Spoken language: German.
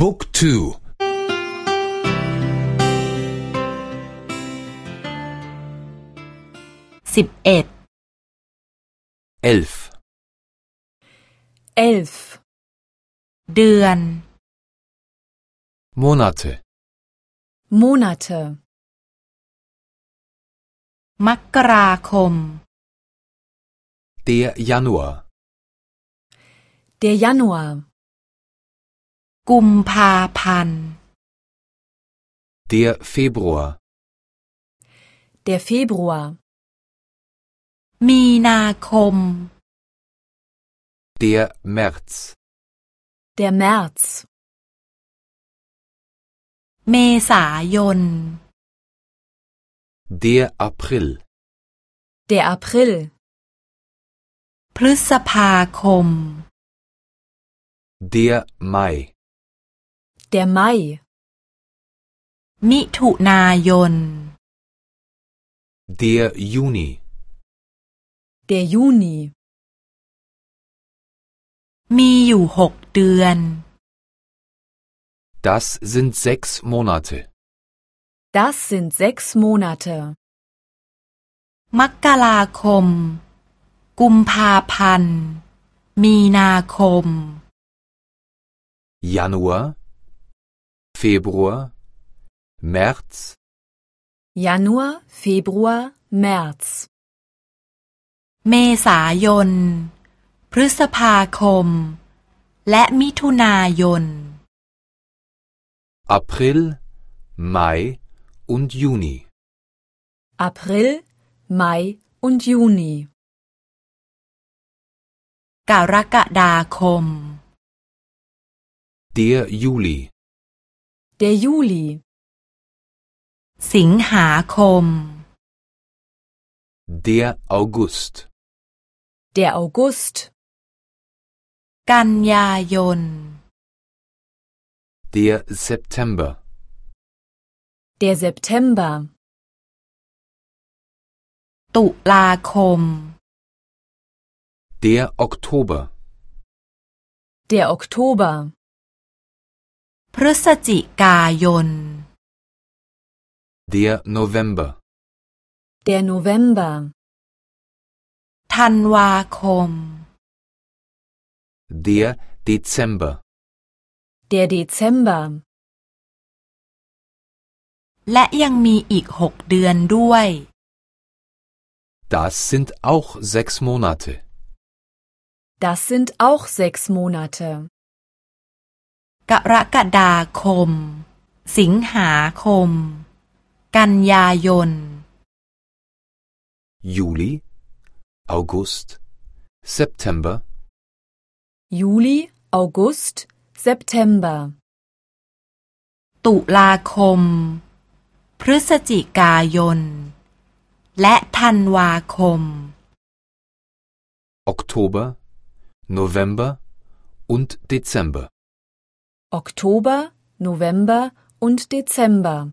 บุ๊กทูสิบเอ็ด เอลฟ์ elf เดือน ม o n a t e Monate มกราคม der Januar der Januar กุมภาพันธ์ der Februar der Februar มีนาคม der März der März เมษายน der April der April พฤษภาคม der Mai der Mai มิถุนายน der Juni der Juni มีอยู่หกเดือน Das sind sechs Monate das sind sechs Monate มกราคม กุมภาพันธ์ มีนาคม Januar Februar März Januar Februar März เมษายน พฤษภาคม และมิถุนายน April Mai und Juni April Mai und Juni กรกฎาคม der Juli der Juli สิงหาคม der August der August กันยายน der September der September ตุลาคม der Oktober der Oktober พฤศจิกายน der November der November ธันวาคม der Dezember der Dezember และยังมีอีกหกเดือนด้วย Das sind auch sechs Monate das sind auch sechs Monate กรกฎาคม สิงหาคม กันยายน Juli August September Juli August September ตุลาคม พฤศจิกายน และธันวาคม Oktober November und Dezember Oktober November und Dezember